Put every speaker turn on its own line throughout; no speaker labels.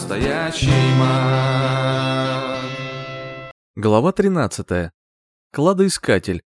настоящий маг.
Глава 13. Кладоискатель.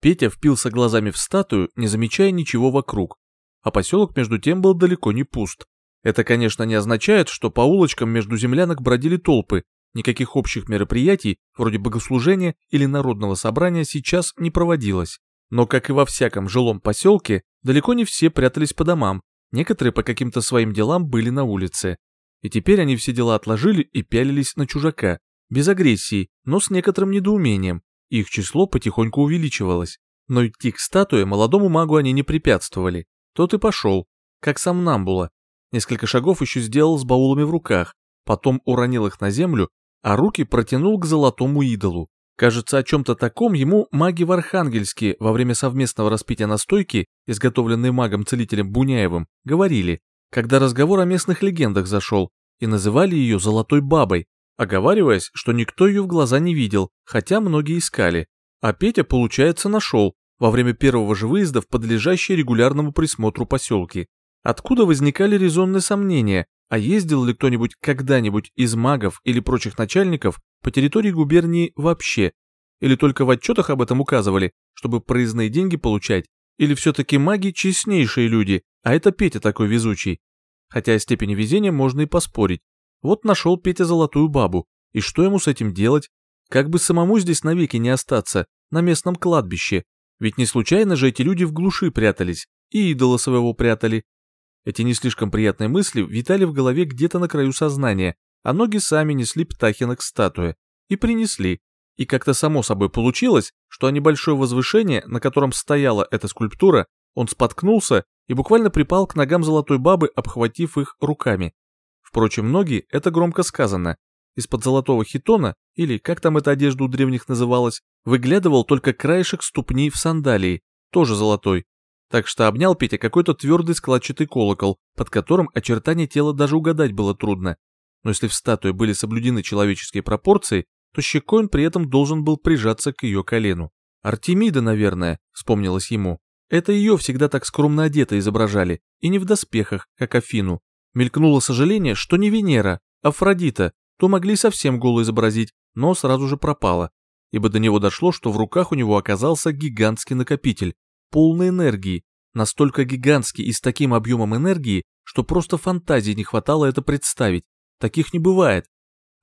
Петя впился глазами в статую, не замечая ничего вокруг. А поселок между тем был далеко не пуст. Это, конечно, не означает, что по улочкам между землянок бродили толпы. Никаких общих мероприятий, вроде богослужения или народного собрания, сейчас не проводилось. Но, как и во всяком жилом поселке, далеко не все прятались по домам, некоторые по каким-то своим делам были на улице. И теперь они все дела отложили и пялились на чужака, без агрессии, но с некоторым недоумением. Их число потихоньку увеличивалось. Но идти к статуе молодому магу они не препятствовали. Тот и пошел, как сам Намбула. Несколько шагов еще сделал с баулами в руках, потом уронил их на землю, а руки протянул к золотому идолу. Кажется, о чем-то таком ему маги в Архангельске во время совместного распития настойки, изготовленной магом-целителем Буняевым, говорили, когда разговор о местных легендах зашел, и называли ее «золотой бабой», оговариваясь, что никто ее в глаза не видел, хотя многие искали. А Петя, получается, нашел во время первого же выезда в подлежащий регулярному присмотру поселки. Откуда возникали резонные сомнения, а ездил ли кто-нибудь когда-нибудь из магов или прочих начальников по территории губернии вообще? Или только в отчетах об этом указывали, чтобы проездные деньги получать? Или все-таки маги честнейшие люди, а это Петя такой везучий? Хотя о степени везения можно и поспорить. Вот нашел Петя золотую бабу, и что ему с этим делать? Как бы самому здесь навеки не остаться, на местном кладбище. Ведь не случайно же эти люди в глуши прятались, и идола своего прятали, эти не слишком приятные мысли витали в голове где-то на краю сознания, а ноги сами несли Птахина к статуе. И принесли. И как-то само собой получилось, что небольшое возвышение, на котором стояла эта скульптура, он споткнулся и буквально припал к ногам золотой бабы, обхватив их руками. Впрочем, ноги — это громко сказано. Из-под золотого хитона, или как там эта одежда у древних называлась, выглядывал только краешек ступни в сандалии, тоже золотой, так что обнял Петя какой-то твердый складчатый колокол, под которым очертания тела даже угадать было трудно. Но если в статуе были соблюдены человеческие пропорции, то щекой он при этом должен был прижаться к ее колену. Артемида, наверное, вспомнилось ему. Это ее всегда так скромно одето изображали, и не в доспехах, как Афину. Мелькнуло сожаление, что не Венера, а Афродита, то могли совсем голо изобразить, но сразу же пропало, ибо до него дошло, что в руках у него оказался гигантский накопитель, полной энергии, настолько гигантский и с таким объемом энергии, что просто фантазии не хватало это представить. Таких не бывает.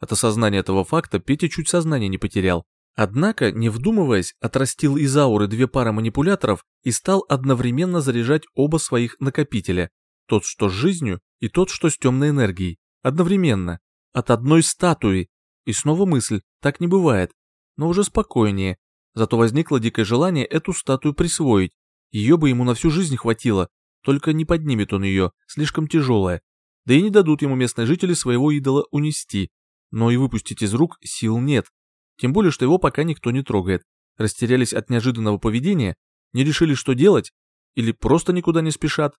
От осознания этого факта Петя чуть сознание не потерял. Однако, не вдумываясь, отрастил из ауры две пары манипуляторов и стал одновременно заряжать оба своих накопителя. Тот, что с жизнью, и тот, что с темной энергией. Одновременно. От одной статуи. И снова мысль, так не бывает. Но уже спокойнее. Зато возникло дикое желание эту статую присвоить. Ее бы ему на всю жизнь хватило, только не поднимет он ее, слишком тяжелая. Да и не дадут ему местные жители своего идола унести. Но и выпустить из рук сил нет. Тем более, что его пока никто не трогает. Растерялись от неожиданного поведения, не решили, что делать, или просто никуда не спешат.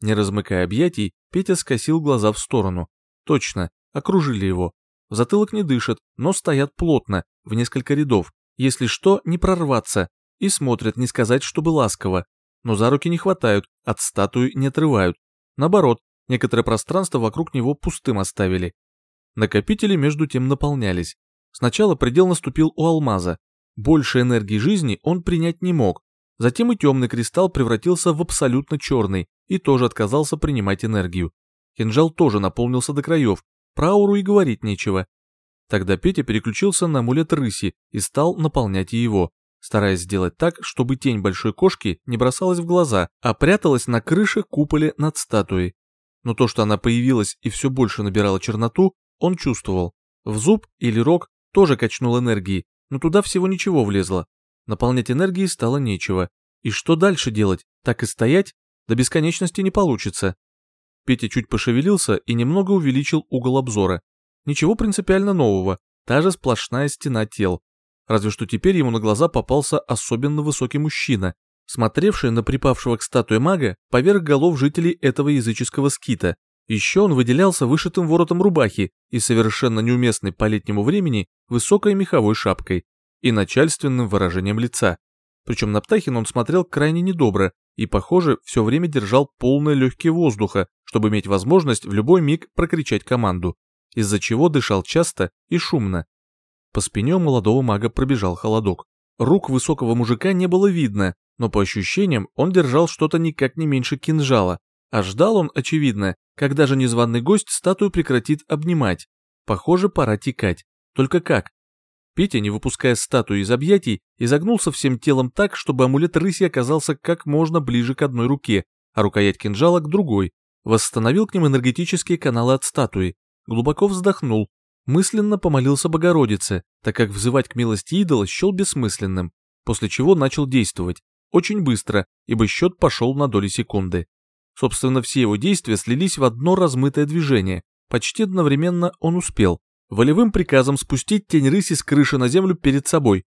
Не размыкая объятий, Петя скосил глаза в сторону. Точно, окружили его. В затылок не дышат, но стоят плотно, в несколько рядов. Если что, не прорваться, и смотрят, не сказать, чтобы ласково, но за руки не хватают, от статуи не отрывают. Наоборот, некоторое пространство вокруг него пустым оставили. Накопители между тем наполнялись. Сначала предел наступил у алмаза. Больше энергии жизни он принять не мог. Затем и темный кристалл превратился в абсолютно черный и тоже отказался принимать энергию. Кинжал тоже наполнился до краев, про ауру и говорить нечего. Тогда Петя переключился на амулет рыси и стал наполнять его стараясь сделать так, чтобы тень большой кошки не бросалась в глаза, а пряталась на крыше куполе над статуей. Но то, что она появилась и все больше набирала черноту, он чувствовал. В зуб или рог тоже качнул энергии, но туда всего ничего влезло. Наполнять энергией стало нечего. И что дальше делать? Так и стоять? До бесконечности не получится. Петя чуть пошевелился и немного увеличил угол обзора. Ничего принципиально нового, та же сплошная стена тел. Разве что теперь ему на глаза попался особенно высокий мужчина, смотревший на припавшего к статуе мага поверх голов жителей этого языческого скита. Еще он выделялся вышитым воротом рубахи и совершенно неуместной по летнему времени высокой меховой шапкой и начальственным выражением лица. Причем на Птахина он смотрел крайне недобро и, похоже, все время держал полные легкие воздуха, чтобы иметь возможность в любой миг прокричать команду, из-за чего дышал часто и шумно. По спине у молодого мага пробежал холодок. Рук высокого мужика не было видно, но по ощущениям он держал что-то никак не меньше кинжала, а ждал он, очевидно, когда же незваный гость статую прекратит обнимать. Похоже, пора текать. Только как? Петя, не выпуская статую из объятий, изогнулся всем телом так, чтобы амулет рыси оказался как можно ближе к одной руке, а рукоять кинжала к другой. Восстановил к ним энергетические каналы от статуи. Глубоко вздохнул. Мысленно помолился Богородице, так как взывать к милости идола счел бессмысленным, после чего начал действовать. Очень быстро, ибо счет пошел на доли секунды. Собственно, все его действия слились в одно размытое движение. Почти одновременно он успел волевым приказом спустить тень рыси с крыши на землю перед собой,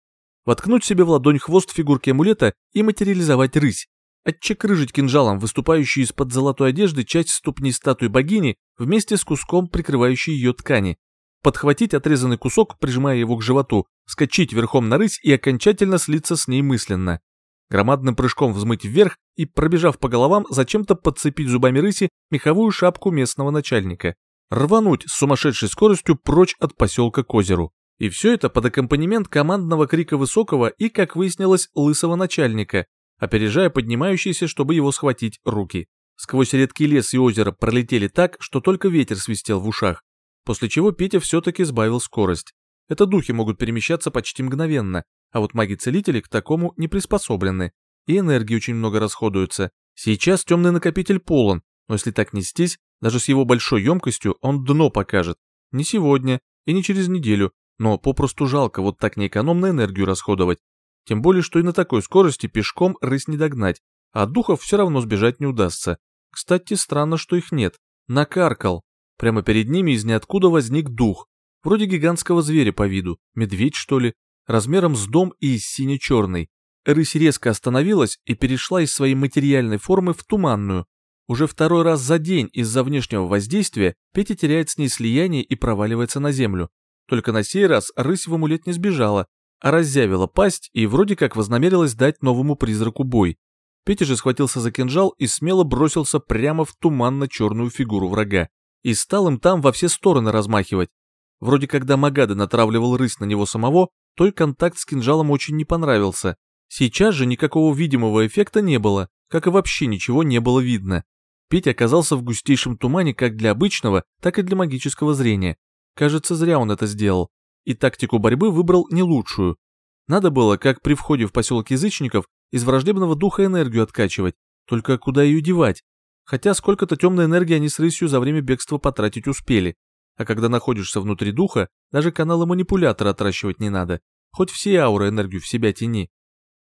воткнуть себе в ладонь хвост фигурки амулета и материализовать рысь, отчекрыжить кинжалом выступающую из-под золотой одежды часть ступни статуи богини вместе с куском прикрывающей ее ткани, подхватить отрезанный кусок, прижимая его к животу, скачить верхом на рысь и окончательно слиться с ней мысленно. Громадным прыжком взмыть вверх и, пробежав по головам, зачем-то подцепить зубами рыси меховую шапку местного начальника рвануть с сумасшедшей скоростью прочь от поселка к озеру. И все это под аккомпанемент командного крика высокого и, как выяснилось, лысого начальника, опережая поднимающиеся, чтобы его схватить руки. Сквозь редкий лес и озеро пролетели так, что только ветер свистел в ушах, после чего Петя все-таки сбавил скорость. Это духи могут перемещаться почти мгновенно, а вот маги-целители к такому не приспособлены, и энергии очень много расходуется. Сейчас темный накопитель полон, но если так нестись, даже с его большой емкостью он дно покажет. Не сегодня и не через неделю, но попросту жалко вот так неэкономно энергию расходовать. Тем более, что и на такой скорости пешком рысь не догнать, а от духов все равно сбежать не удастся. Кстати, странно, что их нет. Накаркал. Прямо перед ними из ниоткуда возник дух. Вроде гигантского зверя по виду, медведь что ли, размером с дом и сине-черный. Рысь резко остановилась и перешла из своей материальной формы в туманную, уже второй раз за день из-за внешнего воздействия Петя теряет с ней слияние и проваливается на землю. Только на сей раз рысь в амулет не сбежала, а разъявила пасть и вроде как вознамерилась дать новому призраку бой. Петя же схватился за кинжал и смело бросился прямо в туманно-черную фигуру врага. И стал им там во все стороны размахивать. Вроде когда Магада натравливал рысь на него самого, той контакт с кинжалом очень не понравился. Сейчас же никакого видимого эффекта не было, как и вообще ничего не было видно. Петя оказался в густейшем тумане как для обычного, так и для магического зрения. Кажется, зря он это сделал. И тактику борьбы выбрал не лучшую. Надо было, как при входе в поселок язычников, из враждебного духа энергию откачивать. Только куда ее девать? Хотя сколько-то темной энергии они с рысью за время бегства потратить успели. А когда находишься внутри духа, даже каналы манипулятора отращивать не надо. Хоть все ауры энергию в себя тяни.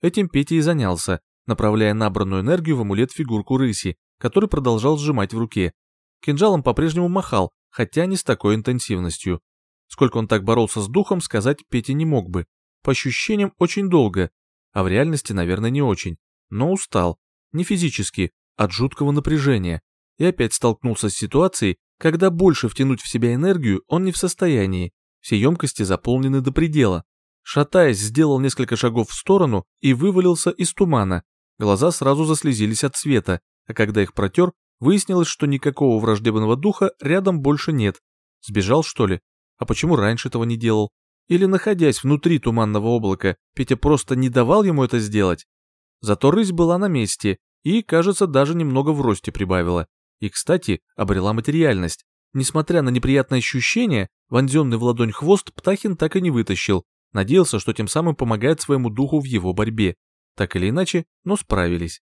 Этим Петя и занялся, направляя набранную энергию в амулет фигурку рыси, который продолжал сжимать в руке. Кинжалом по-прежнему махал, хотя не с такой интенсивностью. Сколько он так боролся с духом, сказать Петя не мог бы. По ощущениям, очень долго, а в реальности, наверное, не очень. Но устал. Не физически, от жуткого напряжения. И опять столкнулся с ситуацией, когда больше втянуть в себя энергию он не в состоянии. Все емкости заполнены до предела. Шатаясь, сделал несколько шагов в сторону и вывалился из тумана. Глаза сразу заслезились от света, а когда их протер, выяснилось, что никакого враждебного духа рядом больше нет. Сбежал, что ли? А почему раньше этого не делал? Или, находясь внутри туманного облака, Петя просто не давал ему это сделать? Зато рысь была на месте и, кажется, даже немного в росте прибавила. И, кстати, обрела материальность. Несмотря на неприятное ощущение, вонзенный в ладонь хвост Птахин так и не вытащил. Надеялся, что тем самым помогает своему духу в его борьбе. Так или иначе, но справились.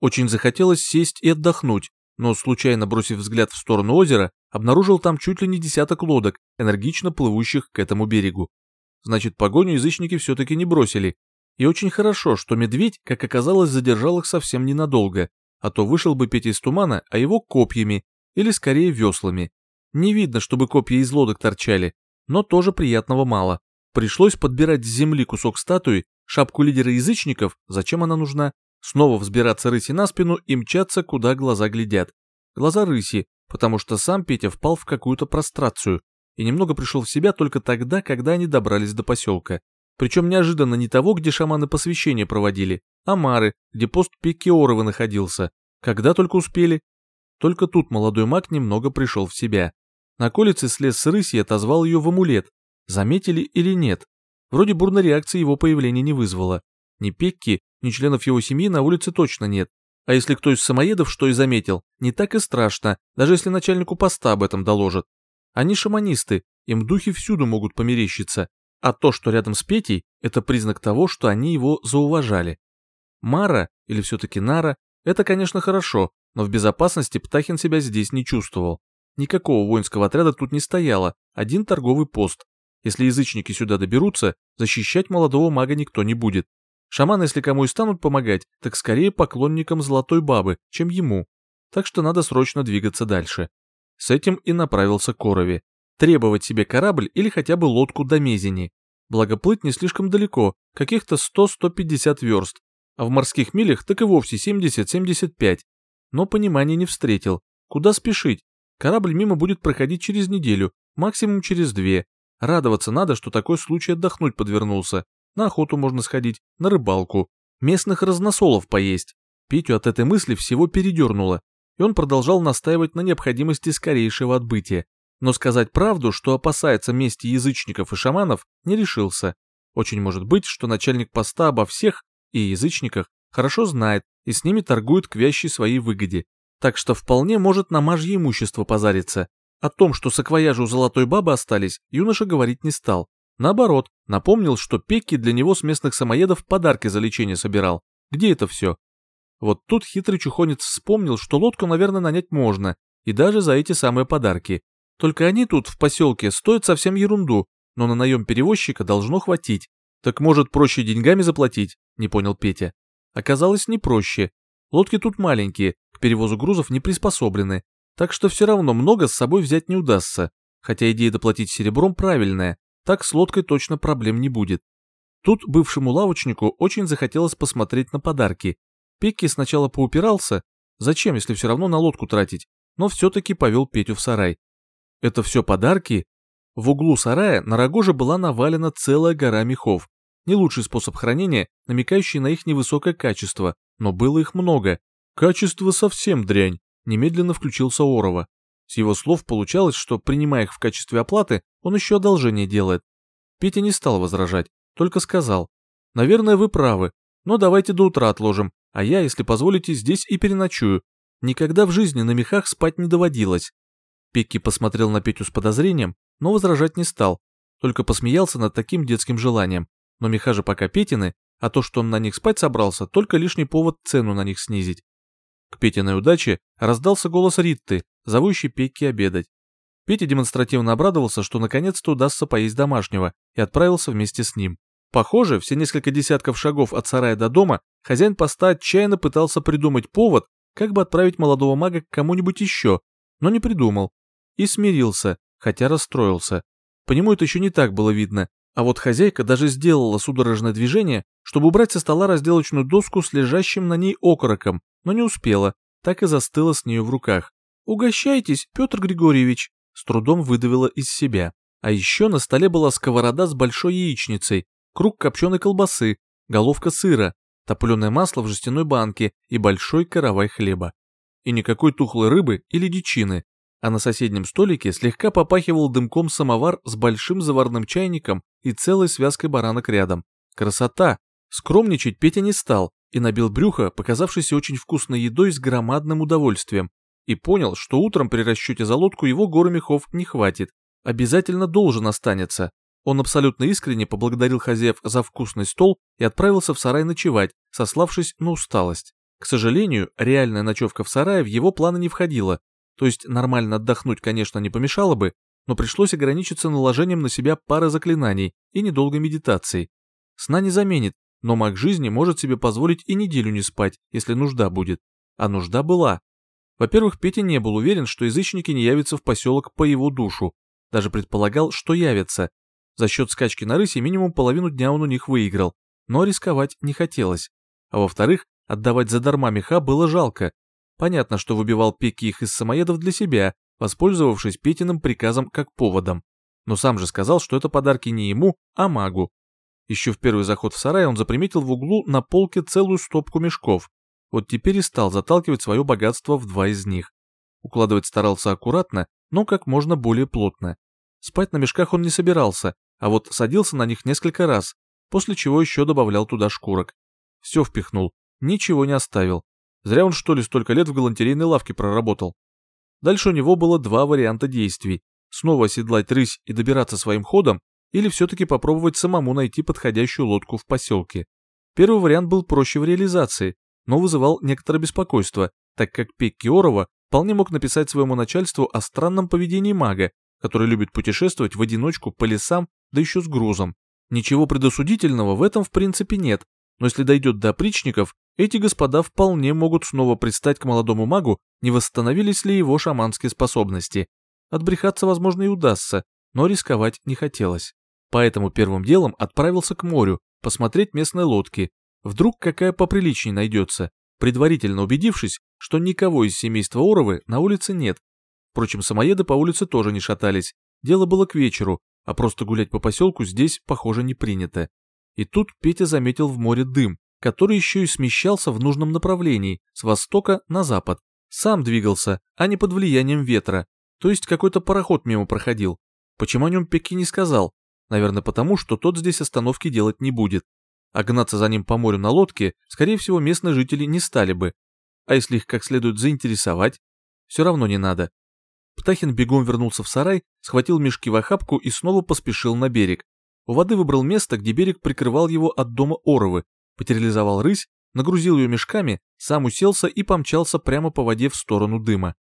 Очень захотелось сесть и отдохнуть, но, случайно бросив взгляд в сторону озера, обнаружил там чуть ли не десяток лодок, энергично плывущих к этому берегу. Значит, погоню язычники все-таки не бросили. И очень хорошо, что медведь, как оказалось, задержал их совсем ненадолго, а то вышел бы Петя из тумана, а его копьями, или скорее веслами. Не видно, чтобы копья из лодок торчали, но тоже приятного мало. Пришлось подбирать с земли кусок статуи, шапку лидера язычников, зачем она нужна, снова взбираться рыси на спину и мчаться, куда глаза глядят. Глаза рыси, потому что сам Петя впал в какую-то прострацию и немного пришел в себя только тогда, когда они добрались до поселка. Причем неожиданно не того, где шаманы посвящения проводили, а Мары, где пост Пекиорова находился. Когда только успели. Только тут молодой маг немного пришел в себя. На колице слез с рыси и отозвал ее в амулет. Заметили или нет? Вроде бурной реакции его появление не вызвало. Ни Пекки, ни членов его семьи на улице точно нет. А если кто из самоедов что и заметил, не так и страшно, даже если начальнику поста об этом доложат. Они шаманисты, им духи всюду могут померещиться, а то, что рядом с Петей, это признак того, что они его зауважали. Мара, или все-таки Нара, это, конечно, хорошо, но в безопасности Птахин себя здесь не чувствовал. Никакого воинского отряда тут не стояло, один торговый пост. Если язычники сюда доберутся, защищать молодого мага никто не будет. Шаманы, если кому и станут помогать, так скорее поклонникам Золотой Бабы, чем ему. Так что надо срочно двигаться дальше. С этим и направился Корови. Требовать себе корабль или хотя бы лодку до Мезени. Благо плыть не слишком далеко, каких-то 100-150 верст, а в морских милях так и вовсе 70-75. Но понимания не встретил. Куда спешить? Корабль мимо будет проходить через неделю, максимум через две. Радоваться надо, что такой случай отдохнуть подвернулся. На охоту можно сходить, на рыбалку, местных разносолов поесть. Петю от этой мысли всего передернуло, и он продолжал настаивать на необходимости скорейшего отбытия. Но сказать правду, что опасается мести язычников и шаманов, не решился. Очень может быть, что начальник поста обо всех и язычниках хорошо знает и с ними торгует к вящей своей выгоде. Так что вполне может на мажье имущество позариться. О том, что саквояжи у золотой бабы остались, юноша говорить не стал. Наоборот, напомнил, что Пекки для него с местных самоедов подарки за лечение собирал. Где это все? Вот тут хитрый чухонец вспомнил, что лодку, наверное, нанять можно, и даже за эти самые подарки. Только они тут, в поселке, стоят совсем ерунду, но на наем перевозчика должно хватить. Так может проще деньгами заплатить? Не понял Петя. Оказалось, не проще. Лодки тут маленькие, к перевозу грузов не приспособлены, так что все равно много с собой взять не удастся. Хотя идея доплатить серебром правильная, так с лодкой точно проблем не будет. Тут бывшему лавочнику очень захотелось посмотреть на подарки. Пекки сначала поупирался, зачем, если все равно на лодку тратить, но все-таки повел Петю в сарай. Это все подарки? В углу сарая на рогоже была навалена целая гора мехов. Не лучший способ хранения, намекающий на их невысокое качество, но было их много. Качество совсем дрянь, немедленно включился Орова. С его слов получалось, что, принимая их в качестве оплаты, он еще одолжение делает. Петя не стал возражать, только сказал. «Наверное, вы правы, но давайте до утра отложим, а я, если позволите, здесь и переночую. Никогда в жизни на мехах спать не доводилось». Пекки посмотрел на Петю с подозрением, но возражать не стал, только посмеялся над таким детским желанием. Но меха же пока Петины, а то, что он на них спать собрался, только лишний повод цену на них снизить. К Петиной удаче раздался голос Ритты, зовущий Пекки обедать. Петя демонстративно обрадовался, что наконец-то удастся поесть домашнего, и отправился вместе с ним. Похоже, все несколько десятков шагов от сарая до дома хозяин поста отчаянно пытался придумать повод, как бы отправить молодого мага к кому-нибудь еще, но не придумал. И смирился, хотя расстроился. По нему это еще не так было видно, а вот хозяйка даже сделала судорожное движение, чтобы убрать со стола разделочную доску с лежащим на ней окороком, но не успела, так и застыла с нею в руках. «Угощайтесь, Петр Григорьевич!» с трудом выдавила из себя. А еще на столе была сковорода с большой яичницей, круг копченой колбасы, головка сыра, топленое масло в жестяной банке и большой каравай хлеба. И никакой тухлой рыбы или дичины. А на соседнем столике слегка попахивал дымком самовар с большим заварным чайником и целой связкой баранок рядом. Красота! Скромничать Петя не стал и набил брюхо, показавшейся очень вкусной едой с громадным удовольствием, и понял, что утром при расчете за лодку его горы мехов не хватит. Обязательно должен останется. Он абсолютно искренне поблагодарил хозяев за вкусный стол и отправился в сарай ночевать, сославшись на усталость. К сожалению, реальная ночевка в сарае в его планы не входила, то есть нормально отдохнуть, конечно, не помешало бы, но пришлось ограничиться наложением на себя пары заклинаний и недолгой медитацией. Сна не заменит, но маг жизни может себе позволить и неделю не спать, если нужда будет. А нужда была. Во-первых, Петя не был уверен, что язычники не явятся в поселок по его душу. Даже предполагал, что явятся. За счет скачки на рысе минимум половину дня он у них выиграл, но рисковать не хотелось. А во-вторых, отдавать задарма меха было жалко. Понятно, что выбивал Пеки их из самоедов для себя, воспользовавшись Петиным приказом как поводом. Но сам же сказал, что это подарки не ему, а магу. Еще в первый заход в сарай он заприметил в углу на полке целую стопку мешков. Вот теперь и стал заталкивать свое богатство в два из них. Укладывать старался аккуратно, но как можно более плотно. Спать на мешках он не собирался, а вот садился на них несколько раз, после чего еще добавлял туда шкурок. Все впихнул, ничего не оставил. Зря он что ли столько лет в галантерейной лавке проработал. Дальше у него было два варианта действий. Снова оседлать рысь и добираться своим ходом, или все-таки попробовать самому найти подходящую лодку в поселке. Первый вариант был проще в реализации, но вызывал некоторое беспокойство, так как Пекки Орова вполне мог написать своему начальству о странном поведении мага, который любит путешествовать в одиночку по лесам, да еще с грузом. Ничего предосудительного в этом в принципе нет, но если дойдет до опричников, эти господа вполне могут снова пристать к молодому магу, не восстановились ли его шаманские способности. Отбрехаться, возможно, и удастся, но рисковать не хотелось. Поэтому первым делом отправился к морю, посмотреть местные лодки. Вдруг какая поприличнее найдется, предварительно убедившись, что никого из семейства Оровы на улице нет. Впрочем, самоеды по улице тоже не шатались. Дело было к вечеру, а просто гулять по поселку здесь, похоже, не принято. И тут Петя заметил в море дым, который еще и смещался в нужном направлении, с востока на запад. Сам двигался, а не под влиянием ветра, то есть какой-то пароход мимо проходил. Почему о нем Пеки не сказал? Наверное, потому, что тот здесь остановки делать не будет. А гнаться за ним по морю на лодке, скорее всего, местные жители не стали бы. А если их как следует заинтересовать? Все равно не надо. Птахин бегом вернулся в сарай, схватил мешки в охапку и снова поспешил на берег. У воды выбрал место, где берег прикрывал его от дома Оровы, материализовал рысь, нагрузил ее мешками, сам уселся и помчался прямо по воде в сторону дыма.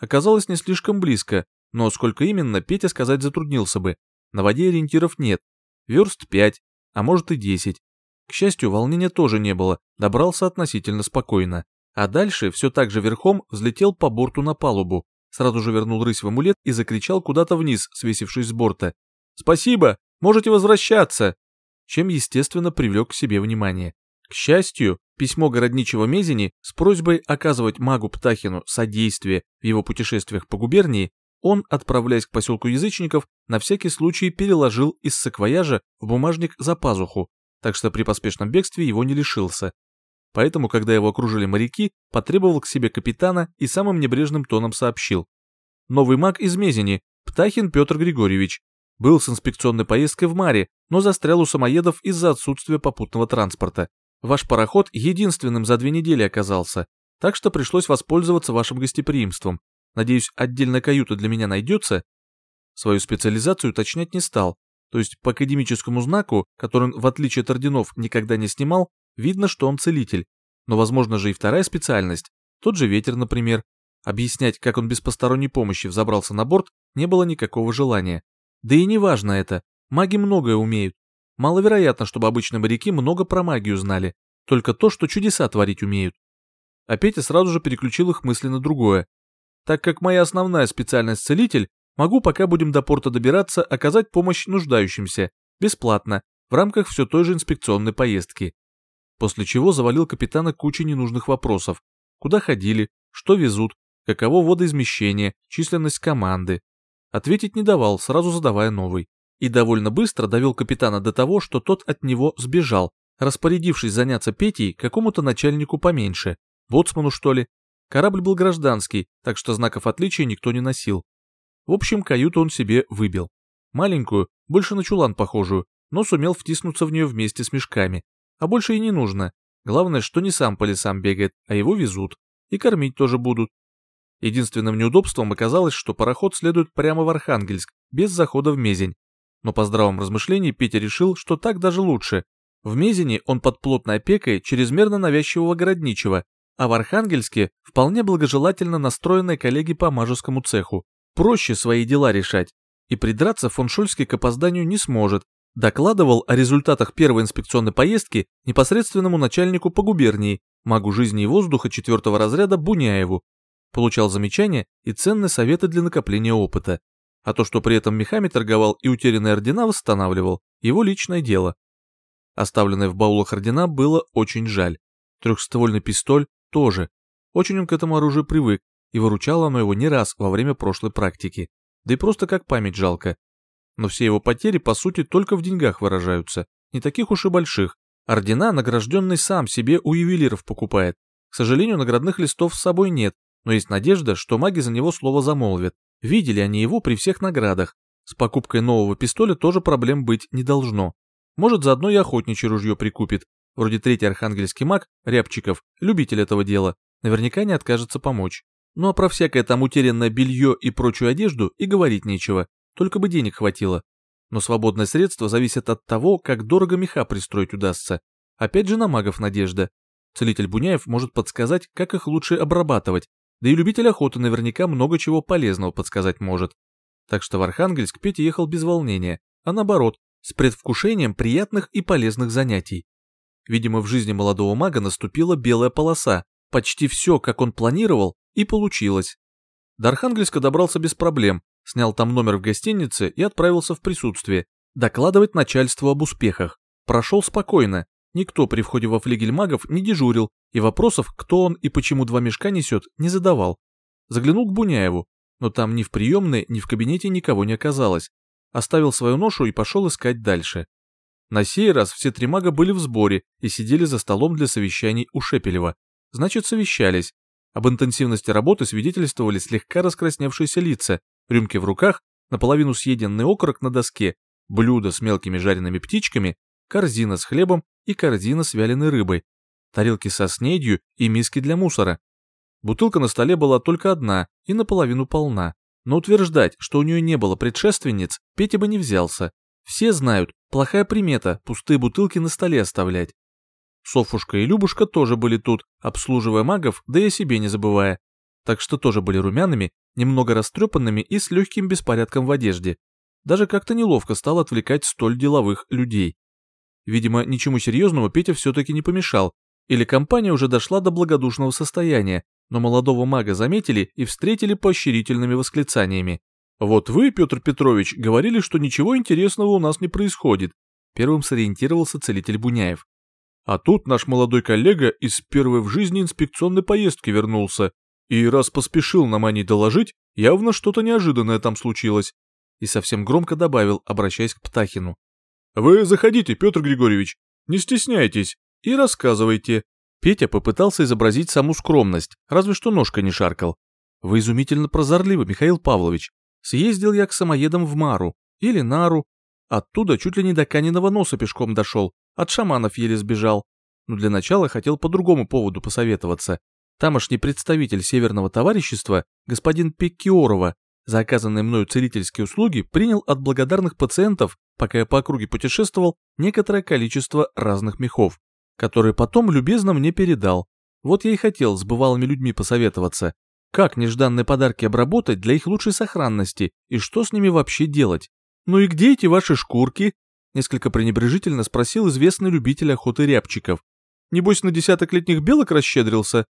Оказалось не слишком близко, но сколько именно, Петя сказать затруднился бы. На воде ориентиров нет. Верст пять, а может и десять. К счастью, волнения тоже не было, добрался относительно спокойно. А дальше все так же верхом взлетел по борту на палубу, сразу же вернул рысь в амулет и закричал куда-то вниз, свесившись с борта. «Спасибо! Можете возвращаться!» Чем, естественно, привлек к себе внимание. К счастью, письмо городничего Мезени с просьбой оказывать магу Птахину содействие в его путешествиях по губернии он, отправляясь к поселку язычников, на всякий случай переложил из саквояжа в бумажник за пазуху, так что при поспешном бегстве его не лишился. Поэтому, когда его окружили моряки, потребовал к себе капитана и самым небрежным тоном сообщил. Новый маг из Мезени, Птахин Петр Григорьевич, был с инспекционной поездкой в Маре, но застрял у самоедов из-за отсутствия попутного транспорта. Ваш пароход единственным за две недели оказался, так что пришлось воспользоваться вашим гостеприимством. Надеюсь, отдельная каюта для меня найдется? Свою специализацию уточнять не стал, то есть по академическому знаку, который он, в отличие от орденов, никогда не снимал, видно, что он целитель. Но, возможно же, и вторая специальность, тот же ветер, например. Объяснять, как он без посторонней помощи взобрался на борт, не было никакого желания. Да и не важно это, маги многое умеют. Маловероятно, чтобы обычные моряки много про магию знали, только то, что чудеса творить умеют. А Петя сразу же переключил их мысли на другое. Так как моя основная специальность целитель, могу, пока будем до порта добираться, оказать помощь нуждающимся, бесплатно, в рамках все той же инспекционной поездки. После чего завалил капитана кучей ненужных вопросов. Куда ходили, что везут, каково водоизмещение, численность команды. Ответить не давал, сразу задавая новый и довольно быстро довел капитана до того, что тот от него сбежал, распорядившись заняться Петей какому-то начальнику поменьше, боцману что ли. Корабль был гражданский, так что знаков отличия никто не носил. В общем, каюту он себе выбил. Маленькую, больше на чулан похожую, но сумел втиснуться в нее вместе с мешками. А больше и не нужно. Главное, что не сам по лесам бегает, а его везут. И кормить тоже будут. Единственным неудобством оказалось, что пароход следует прямо в Архангельск, без захода в Мезень, но по здравом размышлении Петя решил, что так даже лучше. В Мезине он под плотной опекой чрезмерно навязчивого городничего, а в Архангельске вполне благожелательно настроенной коллеги по мажескому цеху. Проще свои дела решать. И придраться фон Шульский к опозданию не сможет. Докладывал о результатах первой инспекционной поездки непосредственному начальнику по губернии, магу жизни и воздуха четвертого разряда Буняеву. Получал замечания и ценные советы для накопления опыта. А то, что при этом мехами торговал и утерянные ордена восстанавливал, его личное дело. Оставленное в баулах ордена было очень жаль. Трехствольный пистоль тоже. Очень он к этому оружию привык, и выручало оно его не раз во время прошлой практики. Да и просто как память жалко. Но все его потери, по сути, только в деньгах выражаются. не таких уж и больших. Ордена награжденный сам себе у ювелиров покупает. К сожалению, наградных листов с собой нет, но есть надежда, что маги за него слово замолвят. Видели они его при всех наградах. С покупкой нового пистоля тоже проблем быть не должно. Может, заодно и охотничье ружье прикупит. Вроде третий архангельский маг, Рябчиков, любитель этого дела, наверняка не откажется помочь. Ну а про всякое там утерянное белье и прочую одежду и говорить нечего, только бы денег хватило. Но свободное средство зависит от того, как дорого меха пристроить удастся. Опять же на магов надежда. Целитель Буняев может подсказать, как их лучше обрабатывать, да и любитель охоты наверняка много чего полезного подсказать может. Так что в Архангельск Петя ехал без волнения, а наоборот, с предвкушением приятных и полезных занятий. Видимо, в жизни молодого мага наступила белая полоса, почти все, как он планировал, и получилось. До Архангельска добрался без проблем, снял там номер в гостинице и отправился в присутствие, докладывать начальству об успехах. Прошел спокойно, никто при входе во флигель магов не дежурил, и вопросов, кто он и почему два мешка несет, не задавал. Заглянул к Буняеву, но там ни в приемной, ни в кабинете никого не оказалось. Оставил свою ношу и пошел искать дальше. На сей раз все три мага были в сборе и сидели за столом для совещаний у Шепелева. Значит, совещались. Об интенсивности работы свидетельствовали слегка раскрасневшиеся лица, рюмки в руках, наполовину съеденный окорок на доске, блюдо с мелкими жареными птичками, корзина с хлебом и корзина с вяленой рыбой, тарелки со снедью и миски для мусора. Бутылка на столе была только одна и наполовину полна, но утверждать, что у нее не было предшественниц, Петя бы не взялся. Все знают, плохая примета пустые бутылки на столе оставлять. Софушка и Любушка тоже были тут, обслуживая магов, да и о себе не забывая. Так что тоже были румяными немного растрепанными и с легким беспорядком в одежде. Даже как-то неловко стало отвлекать столь деловых людей. Видимо, ничему серьезному Петя все-таки не помешал, или компания уже дошла до благодушного состояния, но молодого мага заметили и встретили поощрительными восклицаниями. «Вот вы, Петр Петрович, говорили, что ничего интересного у нас не происходит», первым сориентировался целитель Буняев. «А тут наш молодой коллега из первой в жизни инспекционной поездки вернулся и раз поспешил нам о ней доложить, явно что-то неожиданное там случилось. И совсем громко добавил, обращаясь к Птахину. «Вы заходите, Петр Григорьевич, не стесняйтесь и рассказывайте». Петя попытался изобразить саму скромность, разве что ножка не шаркал. «Вы изумительно прозорливы, Михаил Павлович. Съездил я к самоедам в Мару или Нару. Оттуда чуть ли не до Каниного носа пешком дошел, от шаманов еле сбежал. Но для начала хотел по другому поводу посоветоваться. Тамошний представитель Северного товарищества, господин Пеккиорова, за оказанные мною целительские услуги принял от благодарных пациентов, пока я по округе путешествовал, некоторое количество разных мехов, которые потом любезно мне передал. Вот я и хотел с бывалыми людьми посоветоваться, как нежданные подарки обработать для их лучшей сохранности и что с ними вообще делать. Ну и где эти ваши шкурки? Несколько пренебрежительно спросил известный любитель охоты рябчиков. Небось на десяток летних белок расщедрился,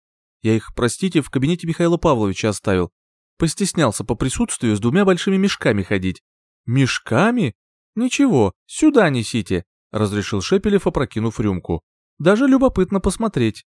я их, простите, в кабинете Михаила Павловича оставил. Постеснялся по присутствию с двумя большими мешками ходить. Мешками? Ничего, сюда несите, разрешил Шепелев, опрокинув рюмку. Даже любопытно посмотреть.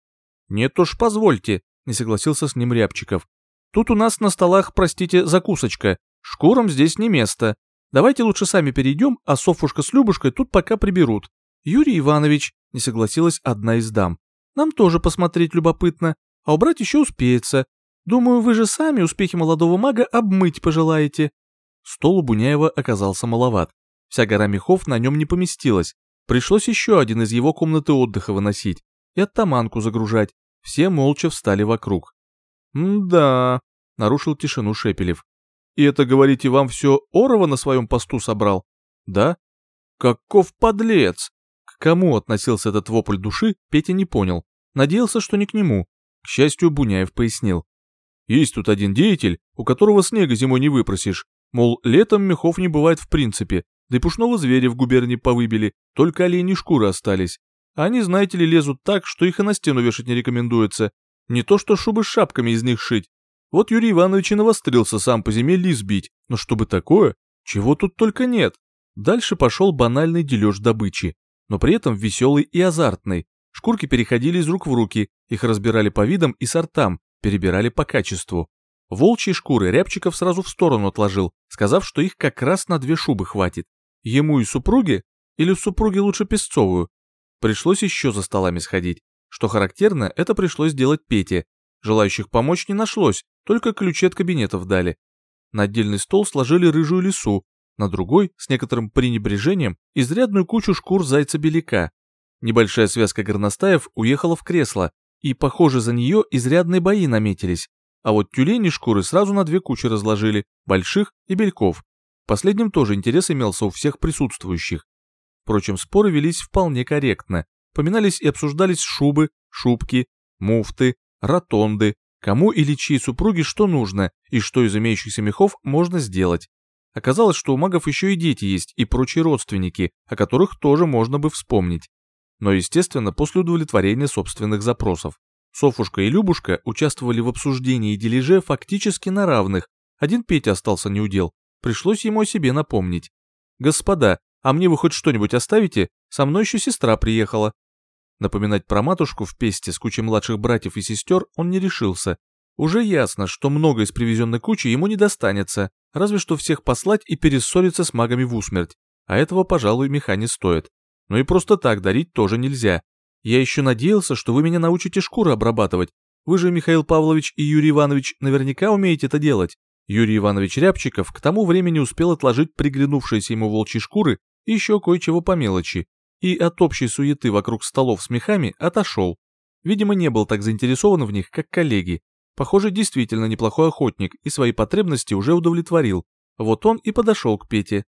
Нет уж, позвольте, не согласился с ним Рябчиков. Тут у нас на столах, простите, закусочка. Шкурам здесь не место. Давайте лучше сами перейдем, а Софушка с Любушкой тут пока приберут. Юрий Иванович, не согласилась одна из дам. Нам тоже посмотреть любопытно а убрать еще успеется. Думаю, вы же сами успехи молодого мага обмыть пожелаете». Стол у Буняева оказался маловат. Вся гора мехов на нем не поместилась. Пришлось еще один из его комнаты отдыха выносить и оттаманку загружать. Все молча встали вокруг. «Да», — нарушил тишину Шепелев. «И это, говорите, вам все Орова на своем посту собрал?» «Да». «Каков подлец!» К кому относился этот вопль души, Петя не понял. Надеялся, что не к нему. К счастью, Буняев пояснил. Есть тут один деятель, у которого снега зимой не выпросишь. Мол, летом мехов не бывает в принципе, да и пушного зверя в губернии повыбили, только оленьи шкуры остались. Они, знаете ли, лезут так, что их и на стену вешать не рекомендуется. Не то что шубы с шапками из них шить. Вот Юрий Иванович и навострился сам по зиме лис бить, но чтобы такое, чего тут только нет. Дальше пошел банальный дележ добычи, но при этом веселый и азартный. Шкурки переходили из рук в руки, их разбирали по видам и сортам, перебирали по качеству. Волчьи шкуры Рябчиков сразу в сторону отложил, сказав, что их как раз на две шубы хватит. Ему и супруге? или супруги лучше песцовую? Пришлось еще за столами сходить. Что характерно, это пришлось делать Пете. Желающих помочь не нашлось, только ключи от кабинетов дали. На отдельный стол сложили рыжую лису, на другой, с некоторым пренебрежением, изрядную кучу шкур зайца-беляка. Небольшая связка горностаев уехала в кресло, и, похоже, за нее изрядные бои наметились. А вот тюлени шкуры сразу на две кучи разложили, больших и бельков. Последним тоже интерес имелся у всех присутствующих. Впрочем, споры велись вполне корректно. Поминались и обсуждались шубы, шубки, муфты, ротонды, кому или чьи супруги что нужно и что из имеющихся мехов можно сделать. Оказалось, что у магов еще и дети есть и прочие родственники, о которых тоже можно бы вспомнить. Но, естественно, после удовлетворения собственных запросов. Софушка и Любушка участвовали в обсуждении и дележе фактически на равных. Один Петя остался неудел. Пришлось ему о себе напомнить. «Господа, а мне вы хоть что-нибудь оставите? Со мной еще сестра приехала». Напоминать про матушку в песте с кучей младших братьев и сестер он не решился. Уже ясно, что много из привезенной кучи ему не достанется, разве что всех послать и перессориться с магами в усмерть. А этого, пожалуй, меха не стоит. Но и просто так дарить тоже нельзя. Я еще надеялся, что вы меня научите шкуры обрабатывать. Вы же, Михаил Павлович и Юрий Иванович, наверняка умеете это делать. Юрий Иванович Рябчиков к тому времени успел отложить приглянувшиеся ему волчьи шкуры и еще кое-чего по мелочи, и от общей суеты вокруг столов с мехами отошел. Видимо, не был так заинтересован в них, как коллеги. Похоже, действительно неплохой охотник и свои потребности уже удовлетворил. Вот он и подошел к Пете.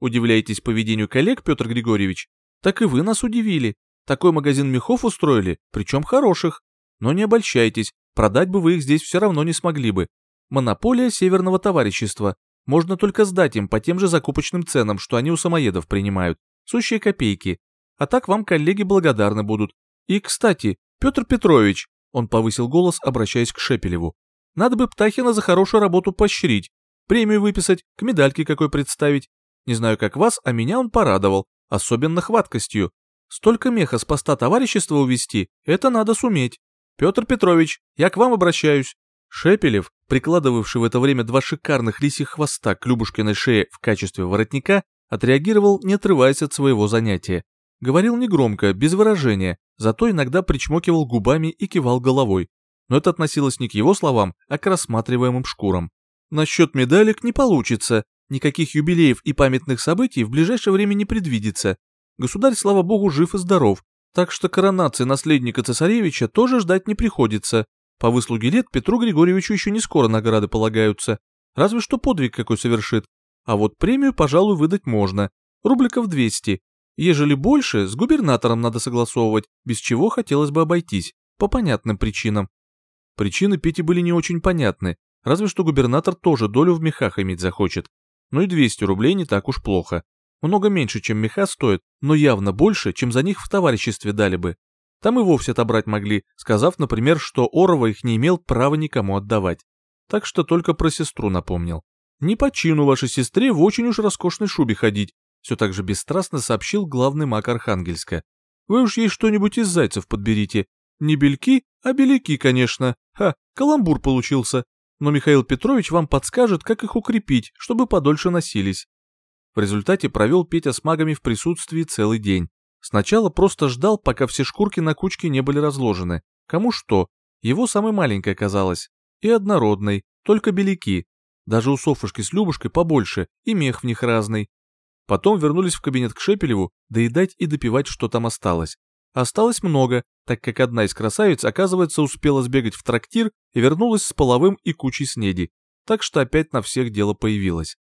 Удивляетесь поведению коллег, Петр Григорьевич? Так и вы нас удивили. Такой магазин мехов устроили, причем хороших. Но не обольщайтесь, продать бы вы их здесь все равно не смогли бы. Монополия Северного товарищества. Можно только сдать им по тем же закупочным ценам, что они у самоедов принимают. Сущие копейки. А так вам коллеги благодарны будут. И, кстати, Петр Петрович, он повысил голос, обращаясь к Шепелеву. Надо бы Птахина за хорошую работу поощрить, премию выписать, к медальке какой представить. Не знаю, как вас, а меня он порадовал, особенно хваткостью. Столько меха с поста товарищества увести, это надо суметь. Петр Петрович, я к вам обращаюсь. Шепелев, прикладывавший в это время два шикарных лисьих хвоста к Любушкиной шее в качестве воротника, отреагировал, не отрываясь от своего занятия. Говорил негромко, без выражения, зато иногда причмокивал губами и кивал головой. Но это относилось не к его словам, а к рассматриваемым шкурам. Насчет медалек не получится, никаких юбилеев и памятных событий в ближайшее время не предвидится. Государь, слава богу, жив и здоров, так что коронации наследника цесаревича тоже ждать не приходится. По выслуге лет Петру Григорьевичу еще не скоро награды полагаются, разве что подвиг какой совершит. А вот премию, пожалуй, выдать можно, рубликов 200, Ежели больше, с губернатором надо согласовывать, без чего хотелось бы обойтись, по понятным причинам. Причины Пети были не очень понятны, разве что губернатор тоже долю в мехах иметь захочет. Но и 200 рублей не так уж плохо. Много меньше, чем меха стоят, но явно больше, чем за них в товариществе дали бы. Там и вовсе отобрать могли, сказав, например, что Орова их не имел права никому отдавать. Так что только про сестру напомнил. Не по чину вашей сестре в очень уж роскошной шубе ходить, все так же бесстрастно сообщил главный маг Архангельска. «Вы уж ей что-нибудь из зайцев подберите. Не бельки, а беляки, конечно. Ха, каламбур получился. Но Михаил Петрович вам подскажет, как их укрепить, чтобы подольше носились». В результате провел Петя с магами в присутствии целый день. Сначала просто ждал, пока все шкурки на кучке не были разложены. Кому что, его самой маленькой оказалось. И однородной, только беляки. Даже у Софушки с Любушкой побольше, и мех в них разный. Потом вернулись в кабинет к Шепелеву доедать и допивать, что там осталось. Осталось много, так как одна из красавиц, оказывается, успела сбегать в трактир и вернулась с половым и кучей снеди, так что опять на всех дело появилось.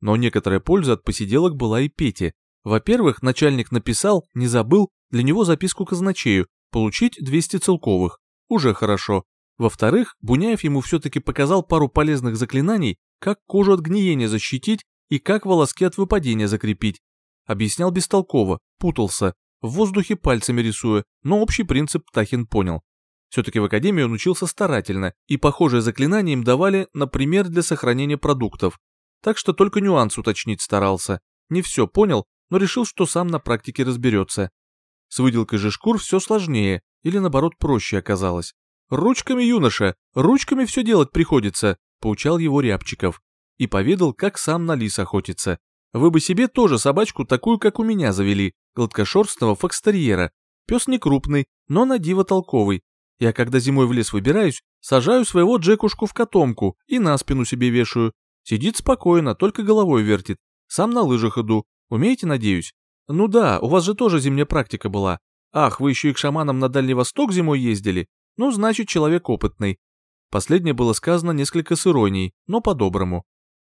Но некоторая польза от посиделок была и Пете. Во-первых, начальник написал, не забыл, для него записку казначею, получить 200 целковых. Уже хорошо. Во-вторых, Буняев ему все-таки показал пару полезных заклинаний, как кожу от гниения защитить и как волоски от выпадения закрепить. Объяснял бестолково, путался, в воздухе пальцами рисуя, но общий принцип Птахин понял. Все-таки в академии он учился старательно, и похожие заклинания им давали, например, для сохранения продуктов. Так что только нюанс уточнить старался. Не все понял, но решил, что сам на практике разберется. С выделкой же шкур все сложнее, или наоборот проще оказалось. «Ручками, юноша, ручками все делать приходится», — поучал его Рябчиков и поведал, как сам на лис охотится. Вы бы себе тоже собачку такую, как у меня, завели, гладкошерстного фокстерьера. Пес не крупный, но на диво толковый. Я, когда зимой в лес выбираюсь, сажаю своего Джекушку в котомку и на спину себе вешаю. Сидит спокойно, только головой вертит. Сам на лыжах иду. Умеете, надеюсь? Ну да, у вас же тоже зимняя практика была. Ах, вы еще и к шаманам на Дальний Восток зимой ездили? Ну, значит, человек опытный. Последнее было сказано несколько с иронией, но по-доброму.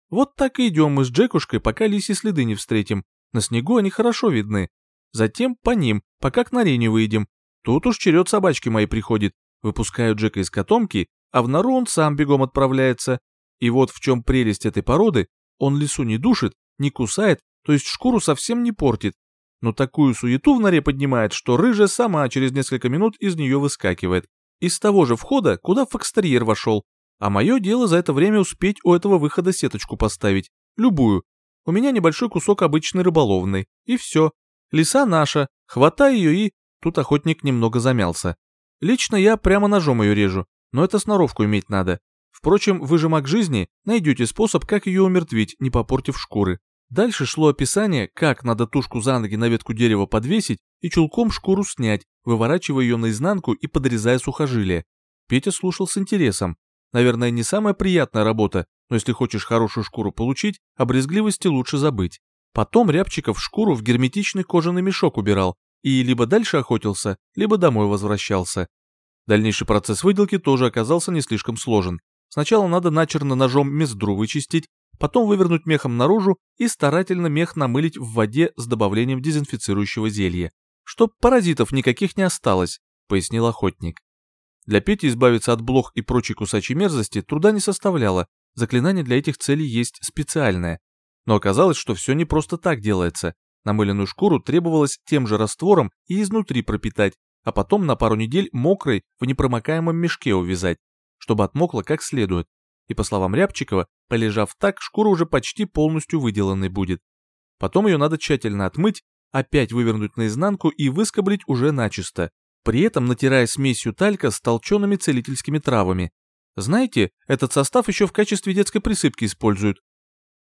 Вот так и идем мы с Джекушкой, пока лиси следы не встретим. На снегу они хорошо видны. Затем по ним, пока к норе не выйдем. Тут уж черед собачки моей приходит. Выпускаю Джека из котомки, а в нору он сам бегом отправляется. И вот в чем прелесть этой породы, он лису не душит, не кусает, то есть шкуру совсем не портит. Но такую суету в норе поднимает, что рыжая сама через несколько минут из нее выскакивает из того же входа, куда фокстерьер вошел, а мое дело за это время успеть у этого выхода сеточку поставить, любую. У меня небольшой кусок обычной рыболовной, и все. Лиса наша, хватай ее и... Тут охотник немного замялся. Лично я прямо ножом ее режу, но это сноровку иметь надо. Впрочем, вы же маг жизни, найдете способ, как ее умертвить, не попортив шкуры. Дальше шло описание, как надо тушку за ноги на ветку дерева подвесить и чулком шкуру снять, выворачивая ее наизнанку и подрезая сухожилия. Петя слушал с интересом. Наверное, не самая приятная работа, но если хочешь хорошую шкуру получить, о брезгливости лучше забыть. Потом Рябчиков шкуру в герметичный кожаный мешок убирал и либо дальше охотился, либо домой возвращался. Дальнейший процесс выделки тоже оказался не слишком сложен. Сначала надо начерно ножом мездру вычистить, потом вывернуть мехом наружу и старательно мех намылить в воде с добавлением дезинфицирующего зелья. «Чтоб паразитов никаких не осталось», — пояснил охотник. Для Пети избавиться от блох и прочей кусачей мерзости труда не составляло, заклинание для этих целей есть специальное. Но оказалось, что все не просто так делается. Намыленную шкуру требовалось тем же раствором и изнутри пропитать, а потом на пару недель мокрой в непромокаемом мешке увязать, чтобы отмокла как следует. И по словам Рябчикова, полежав так, шкура уже почти полностью выделанной будет. Потом ее надо тщательно отмыть опять вывернуть наизнанку и выскоблить уже начисто, при этом натирая смесью талька с толчеными целительскими травами. Знаете, этот состав еще в качестве детской присыпки используют.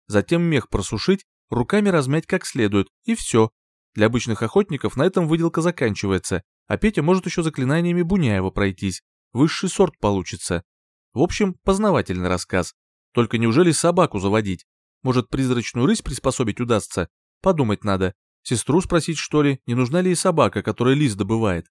Затем мех просушить, руками размять как следует, и все. Для обычных охотников на этом выделка заканчивается, а Петя может еще заклинаниями Буняева пройтись. Высший сорт получится. В общем, познавательный рассказ. Только неужели собаку заводить? Может, призрачную рысь приспособить удастся? Подумать надо. Сестру спросить, что ли, не нужна ли ей собака, которая лис добывает.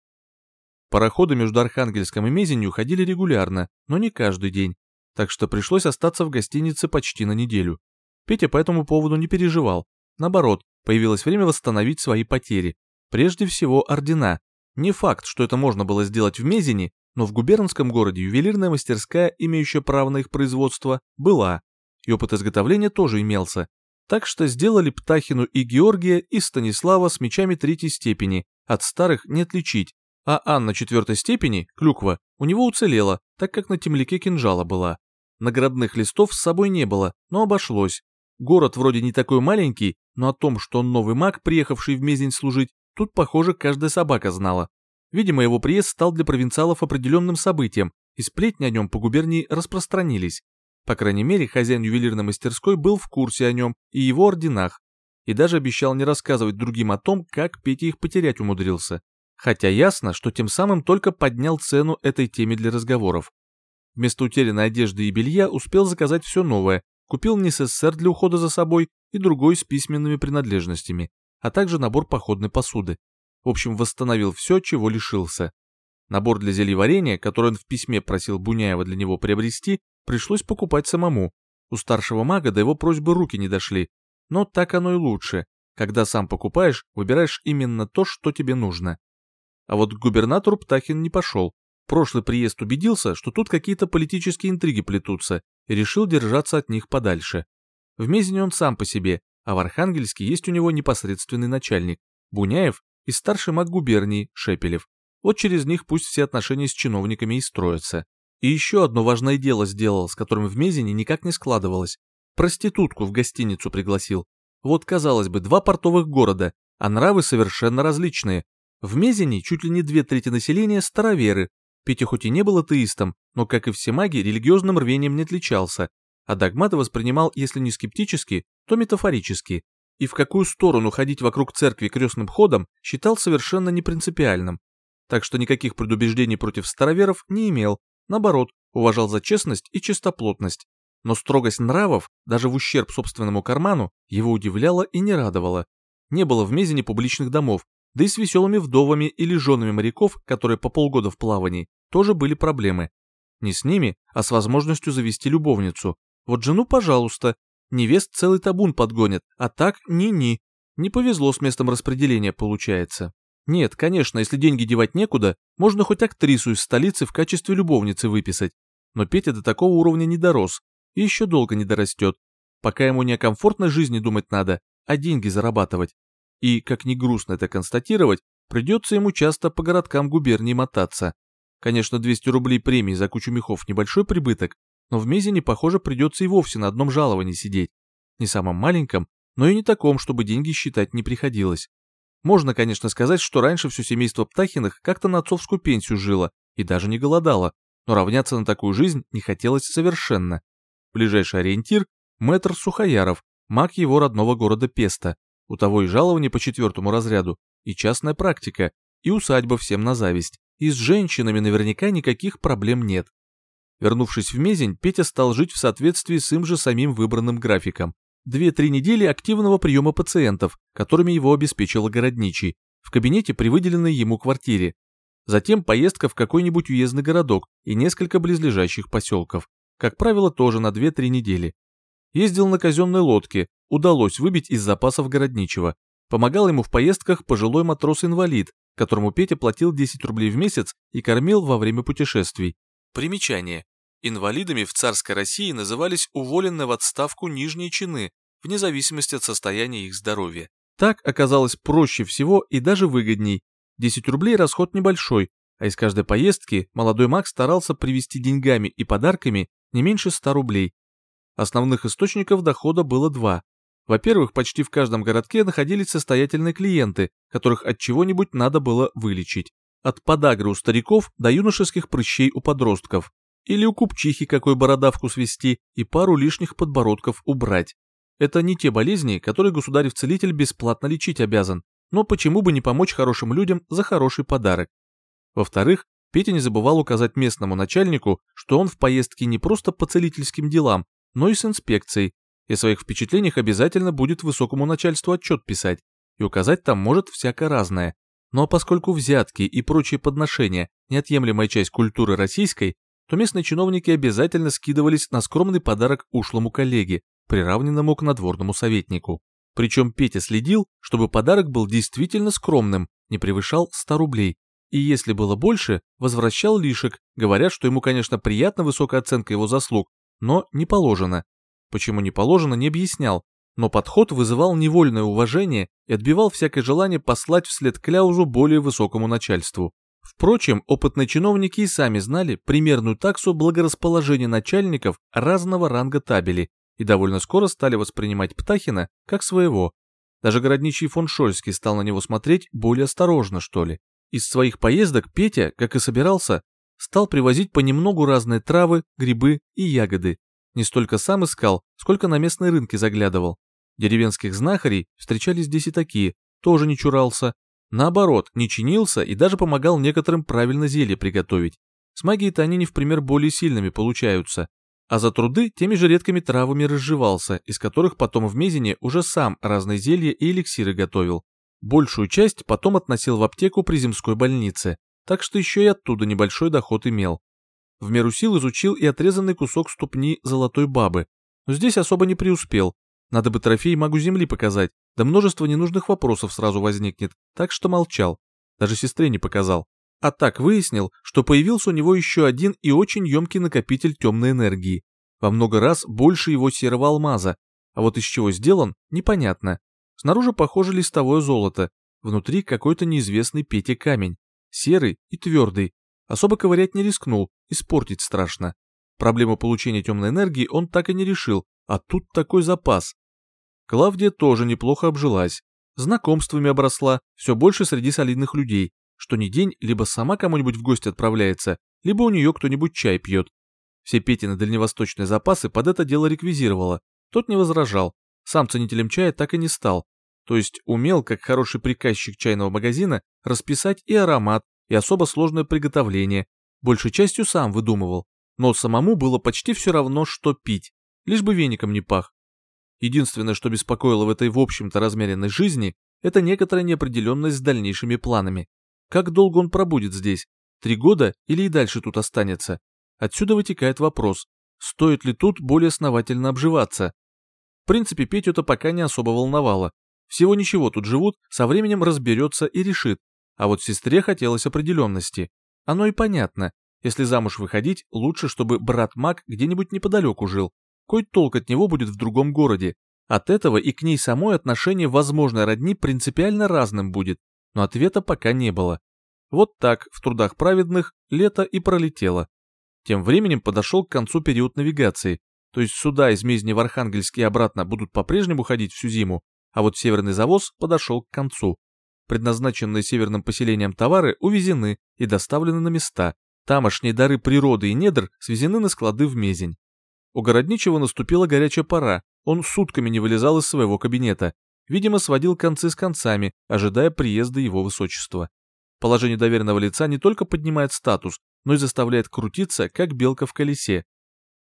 Пароходы между Архангельском и Мезенью ходили регулярно, но не каждый день, так что пришлось остаться в гостинице почти на неделю. Петя по этому поводу не переживал. Наоборот, появилось время восстановить свои потери. Прежде всего, ордена. Не факт, что это можно было сделать в Мезине, но в губернском городе ювелирная мастерская, имеющая право на их производство, была. И опыт изготовления тоже имелся, так что сделали Птахину и Георгия и Станислава с мечами третьей степени, от старых не отличить, а Анна четвертой степени, клюква, у него уцелела, так как на темляке кинжала была. Наградных листов с собой не было, но обошлось. Город вроде не такой маленький, но о том, что он новый маг, приехавший в Мезень служить, тут, похоже, каждая собака знала. Видимо, его приезд стал для провинциалов определенным событием, и сплетни о нем по губернии распространились. По крайней мере, хозяин ювелирной мастерской был в курсе о нем и его орденах, и даже обещал не рассказывать другим о том, как Петя их потерять умудрился. Хотя ясно, что тем самым только поднял цену этой теме для разговоров. Вместо утерянной одежды и белья успел заказать все новое, купил НССР для ухода за собой и другой с письменными принадлежностями, а также набор походной посуды. В общем, восстановил все, чего лишился. Набор для зельеварения, который он в письме просил Буняева для него приобрести, пришлось покупать самому. У старшего мага до его просьбы руки не дошли. Но так оно и лучше. Когда сам покупаешь, выбираешь именно то, что тебе нужно. А вот к губернатору Птахин не пошел. Прошлый приезд убедился, что тут какие-то политические интриги плетутся, и решил держаться от них подальше. В Мезине он сам по себе, а в Архангельске есть у него непосредственный начальник, Буняев и старший маг губернии, Шепелев. Вот через них пусть все отношения с чиновниками и строятся. И еще одно важное дело сделал, с которым в Мезине никак не складывалось. Проститутку в гостиницу пригласил. Вот, казалось бы, два портовых города, а нравы совершенно различные. В Мезине чуть ли не две трети населения староверы. Петя хоть и не был атеистом, но, как и все маги, религиозным рвением не отличался, а догматы воспринимал, если не скептически, то метафорически. И в какую сторону ходить вокруг церкви крестным ходом считал совершенно непринципиальным. Так что никаких предубеждений против староверов не имел, наоборот, уважал за честность и чистоплотность. Но строгость нравов, даже в ущерб собственному карману, его удивляла и не радовала. Не было в Мезине публичных домов, да и с веселыми вдовами или женами моряков, которые по полгода в плавании, тоже были проблемы. Не с ними, а с возможностью завести любовницу. Вот жену, пожалуйста, невест целый табун подгонят, а так ни-ни. Не повезло с местом распределения, получается. Нет, конечно, если деньги девать некуда, можно хоть актрису из столицы в качестве любовницы выписать. Но Петя до такого уровня не дорос и еще долго не дорастет. Пока ему не о комфортной жизни думать надо, а деньги зарабатывать. И, как ни грустно это констатировать, придется ему часто по городкам губернии мотаться. Конечно, 200 рублей премии за кучу мехов небольшой прибыток, но в Мезине, похоже, придется и вовсе на одном жаловании сидеть. Не самом маленьком, но и не таком, чтобы деньги считать не приходилось. Можно, конечно, сказать, что раньше все семейство Птахиных как-то на отцовскую пенсию жило и даже не голодало, но равняться на такую жизнь не хотелось совершенно. Ближайший ориентир – мэтр Сухояров, маг его родного города Песта. У того и жалование по четвертому разряду, и частная практика, и усадьба всем на зависть. И с женщинами наверняка никаких проблем нет. Вернувшись в Мезень, Петя стал жить в соответствии с им же самим выбранным графиком. Две-три недели активного приема пациентов, которыми его обеспечила городничий, в кабинете при выделенной ему квартире. Затем поездка в какой-нибудь уездный городок и несколько близлежащих поселков. Как правило, тоже на 2-3 недели. Ездил на казенной лодке, удалось выбить из запасов городничего. Помогал ему в поездках пожилой матрос-инвалид, которому Петя платил 10 рублей в месяц и кормил во время путешествий. Примечание. Инвалидами в царской России назывались уволенные в отставку нижние чины, вне зависимости от состояния их здоровья. Так оказалось проще всего и даже выгодней. 10 рублей расход небольшой, а из каждой поездки молодой маг старался привезти деньгами и подарками не меньше 100 рублей. Основных источников дохода было два. Во-первых, почти в каждом городке находились состоятельные клиенты, которых от чего-нибудь надо было вылечить. От подагры у стариков до юношеских прыщей у подростков. Или у купчихи какой бородавку свести и пару лишних подбородков убрать. Это не те болезни, которые государев-целитель бесплатно лечить обязан, но почему бы не помочь хорошим людям за хороший подарок. Во-вторых, Петя не забывал указать местному начальнику, что он в поездке не просто по целительским делам, но и с инспекцией, и о своих впечатлениях обязательно будет высокому начальству отчет писать, и указать там может всякое разное. Но поскольку взятки и прочие подношения – неотъемлемая часть культуры российской, то местные чиновники обязательно скидывались на скромный подарок ушлому коллеге, приравненному к надворному советнику. Причем Петя следил, чтобы подарок был действительно скромным, не превышал 100 рублей. И если было больше, возвращал лишек, говорят, что ему, конечно, приятна высокая оценка его заслуг, но не положено. Почему не положено, не объяснял, но подход вызывал невольное уважение и отбивал всякое желание послать вслед кляузу более высокому начальству. Впрочем, опытные чиновники и сами знали примерную таксу благорасположения начальников разного ранга табели и довольно скоро стали воспринимать Птахина как своего. Даже городничий фон Шольский стал на него смотреть более осторожно, что ли. Из своих поездок Петя, как и собирался, стал привозить понемногу разные травы, грибы и ягоды. Не столько сам искал, сколько на местные рынки заглядывал. Деревенских знахарей встречались здесь и такие, тоже не чурался. Наоборот, не чинился и даже помогал некоторым правильно зелье приготовить. С магией-то они не в пример более сильными получаются. А за труды теми же редкими травами разживался, из которых потом в Мезине уже сам разные зелья и эликсиры готовил. Большую часть потом относил в аптеку при земской больнице, так что еще и оттуда небольшой доход имел. В меру сил изучил и отрезанный кусок ступни золотой бабы, но здесь особо не преуспел. Надо бы трофей магу земли показать, да множество ненужных вопросов сразу возникнет, так что молчал. Даже сестре не показал. А так выяснил, что появился у него еще один и очень емкий накопитель темной энергии. Во много раз больше его серого алмаза, а вот из чего сделан, непонятно. Снаружи похоже листовое золото, внутри какой-то неизвестный Пете камень серый и твердый. Особо ковырять не рискнул, испортить страшно. Проблему получения темной энергии он так и не решил, а тут такой запас. Клавдия тоже неплохо обжилась. Знакомствами обросла, все больше среди солидных людей, что ни день либо сама кому-нибудь в гости отправляется, либо у нее кто-нибудь чай пьет. Все Петины дальневосточные запасы под это дело реквизировала. Тот не возражал. Сам ценителем чая так и не стал, то есть умел, как хороший приказчик чайного магазина, расписать и аромат, и особо сложное приготовление, большей частью сам выдумывал, но самому было почти все равно, что пить, лишь бы веником не пах. Единственное, что беспокоило в этой в общем-то размеренной жизни, это некоторая неопределенность с дальнейшими планами. Как долго он пробудет здесь? Три года или и дальше тут останется? Отсюда вытекает вопрос, стоит ли тут более основательно обживаться? В принципе, Петю это пока не особо волновало. Всего ничего тут живут, со временем разберется и решит. А вот сестре хотелось определенности. Оно и понятно. Если замуж выходить, лучше, чтобы брат-маг где-нибудь неподалеку жил. Кой толк от него будет в другом городе. От этого и к ней самой отношение возможной родни принципиально разным будет, но ответа пока не было. Вот так, в трудах праведных, лето и пролетело. Тем временем подошел к концу период навигации, то есть суда из Мезни в Архангельск и обратно будут по-прежнему ходить всю зиму, а вот северный завоз подошел к концу. Предназначенные северным поселениям товары увезены и доставлены на места. Тамошние дары природы и недр свезены на склады в Мезень. У Городничего наступила горячая пора, он сутками не вылезал из своего кабинета, видимо, сводил концы с концами, ожидая приезда его высочества. Положение доверенного лица не только поднимает статус, но и заставляет крутиться, как белка в колесе.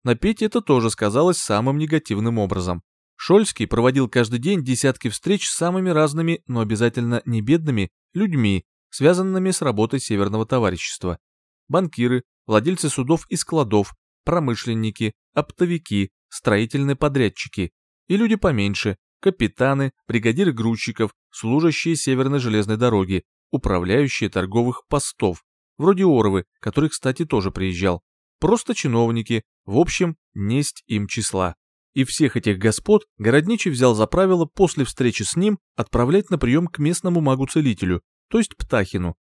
На Пете это тоже сказалось самым негативным образом. Шольский проводил каждый день десятки встреч с самыми разными, но обязательно не бедными, людьми, связанными с работой Северного товарищества. Банкиры, владельцы судов и складов, промышленники, оптовики, строительные подрядчики и люди поменьше, капитаны, бригадиры грузчиков, служащие Северной железной дороги, управляющие торговых постов, вроде Оровы, который, кстати, тоже приезжал. Просто чиновники, в общем, несть им числа. И всех этих господ Городничий взял за правило после встречи с ним отправлять на прием к местному магу-целителю, то есть Птахину.